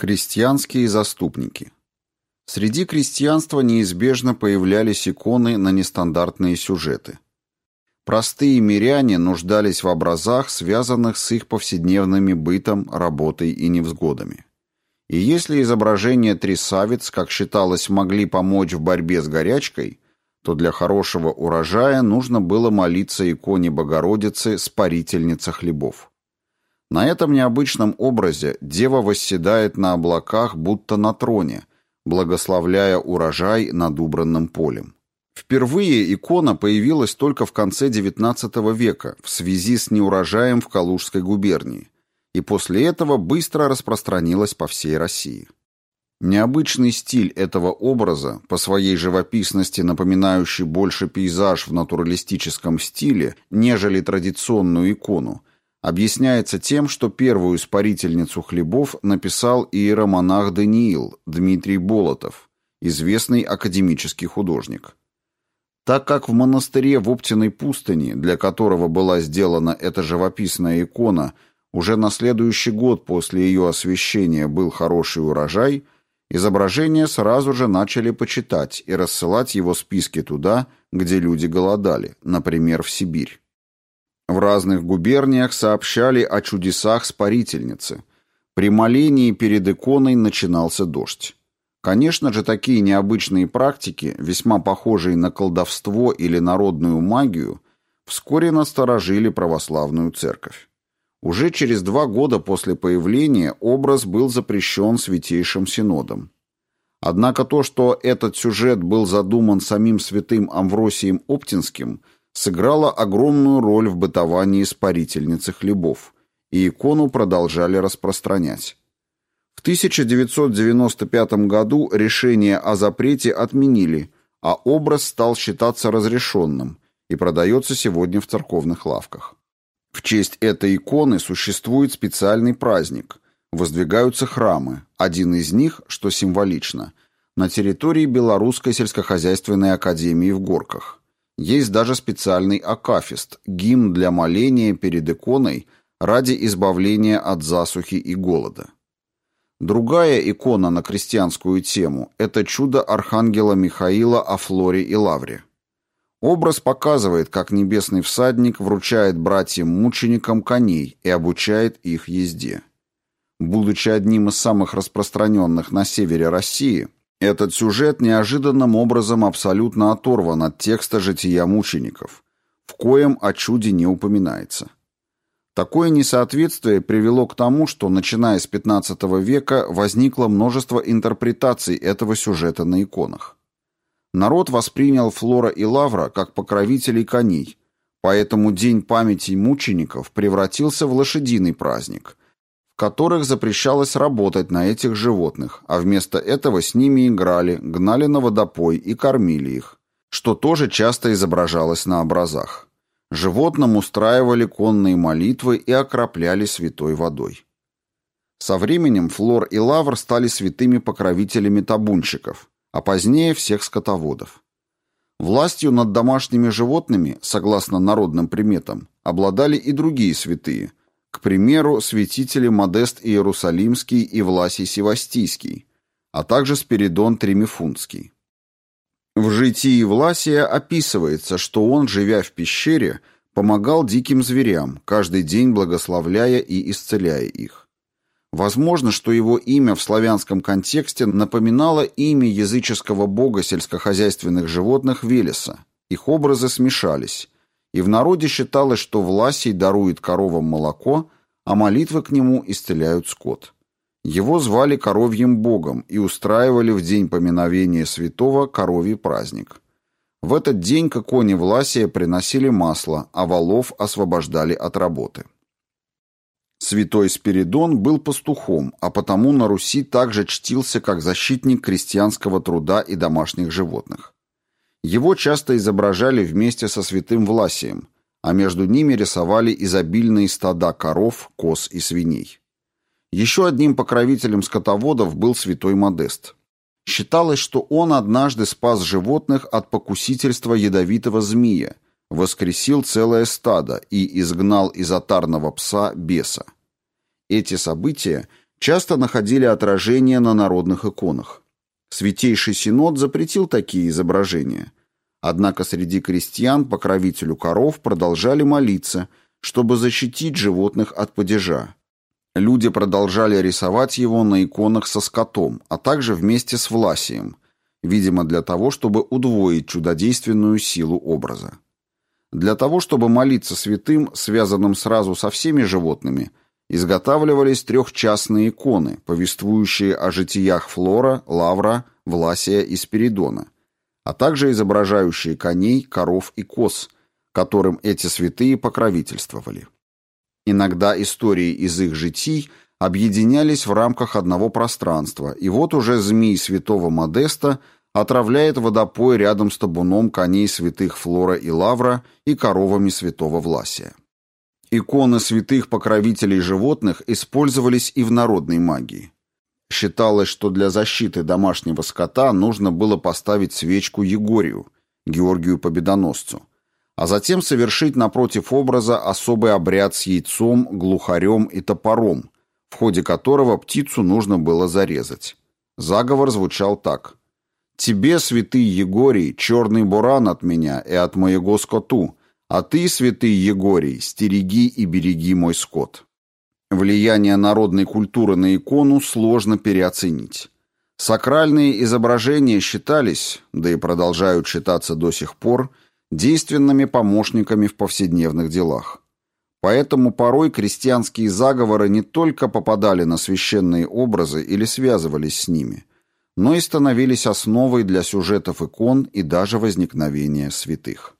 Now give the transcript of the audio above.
Крестьянские заступники. Среди крестьянства неизбежно появлялись иконы на нестандартные сюжеты. Простые миряне нуждались в образах, связанных с их повседневными бытом, работой и невзгодами. И если изображения трясавиц, как считалось, могли помочь в борьбе с горячкой, то для хорошего урожая нужно было молиться иконе Богородицы «Спарительница хлебов». На этом необычном образе дева восседает на облаках, будто на троне, благословляя урожай над убранным полем. Впервые икона появилась только в конце XIX века в связи с неурожаем в Калужской губернии, и после этого быстро распространилась по всей России. Необычный стиль этого образа, по своей живописности напоминающий больше пейзаж в натуралистическом стиле, нежели традиционную икону, объясняется тем, что первую испарительницу хлебов написал иеромонах Даниил Дмитрий Болотов, известный академический художник. Так как в монастыре в Оптиной пустыне, для которого была сделана эта живописная икона, уже на следующий год после ее освящения был хороший урожай, изображение сразу же начали почитать и рассылать его списки туда, где люди голодали, например, в Сибирь. В разных губерниях сообщали о чудесах спарительницы. При молении перед иконой начинался дождь. Конечно же, такие необычные практики, весьма похожие на колдовство или народную магию, вскоре насторожили православную церковь. Уже через два года после появления образ был запрещен Святейшим Синодом. Однако то, что этот сюжет был задуман самим святым Амвросием Оптинским – сыграла огромную роль в бытовании испарительницы хлебов, и икону продолжали распространять. В 1995 году решение о запрете отменили, а образ стал считаться разрешенным и продается сегодня в церковных лавках. В честь этой иконы существует специальный праздник. Воздвигаются храмы, один из них, что символично, на территории Белорусской сельскохозяйственной академии в Горках. Есть даже специальный акафист, гимн для моления перед иконой ради избавления от засухи и голода. Другая икона на крестьянскую тему – это чудо архангела Михаила о Флоре и Лавре. Образ показывает, как небесный всадник вручает братьям-мученикам коней и обучает их езде. Будучи одним из самых распространенных на севере России – этот сюжет неожиданным образом абсолютно оторван от текста «Жития мучеников», в коем о чуде не упоминается. Такое несоответствие привело к тому, что, начиная с XV века, возникло множество интерпретаций этого сюжета на иконах. Народ воспринял Флора и Лавра как покровителей коней, поэтому День памяти мучеников превратился в лошадиный праздник, которых запрещалось работать на этих животных, а вместо этого с ними играли, гнали на водопой и кормили их, что тоже часто изображалось на образах. Животным устраивали конные молитвы и окропляли святой водой. Со временем Флор и Лавр стали святыми покровителями табунщиков, а позднее всех скотоводов. Властью над домашними животными, согласно народным приметам, обладали и другие святые – к примеру, святители Модест Иерусалимский и Власий Севастийский, а также Спиридон Тримифунский. В житии Власия описывается, что он, живя в пещере, помогал диким зверям, каждый день благословляя и исцеляя их. Возможно, что его имя в славянском контексте напоминало имя языческого бога сельскохозяйственных животных Велеса. Их образы смешались, и в народе считалось, что Власий дарует коровам молоко, а молитвы к нему исцеляют скот. Его звали коровьим богом и устраивали в день поминовения святого коровий праздник. В этот день к иконе Власия приносили масло, а волов освобождали от работы. Святой Спиридон был пастухом, а потому на Руси также чтился как защитник крестьянского труда и домашних животных. Его часто изображали вместе со святым Власием, а между ними рисовали изобильные стада коров, коз и свиней. Еще одним покровителем скотоводов был святой Модест. Считалось, что он однажды спас животных от покусительства ядовитого змея, воскресил целое стадо и изгнал из отарного пса беса. Эти события часто находили отражение на народных иконах. Святейший Синод запретил такие изображения. Однако среди крестьян покровителю коров продолжали молиться, чтобы защитить животных от падежа. Люди продолжали рисовать его на иконах со скотом, а также вместе с Власием, видимо для того, чтобы удвоить чудодейственную силу образа. Для того, чтобы молиться святым, связанным сразу со всеми животными, изготавливались трехчастные иконы, повествующие о житиях Флора, Лавра, Власия и Спиридона, а также изображающие коней, коров и коз, которым эти святые покровительствовали. Иногда истории из их житий объединялись в рамках одного пространства, и вот уже змей святого Модеста отравляет водопой рядом с табуном коней святых Флора и Лавра и коровами святого Власия. Иконы святых покровителей животных использовались и в народной магии. Считалось, что для защиты домашнего скота нужно было поставить свечку Егорию, Георгию Победоносцу, а затем совершить напротив образа особый обряд с яйцом, глухарем и топором, в ходе которого птицу нужно было зарезать. Заговор звучал так. «Тебе, святый Егорий, черный буран от меня и от моего скоту, а ты, святый Егорий, стереги и береги мой скот». Влияние народной культуры на икону сложно переоценить. Сакральные изображения считались, да и продолжают считаться до сих пор, действенными помощниками в повседневных делах. Поэтому порой крестьянские заговоры не только попадали на священные образы или связывались с ними, но и становились основой для сюжетов икон и даже возникновения святых.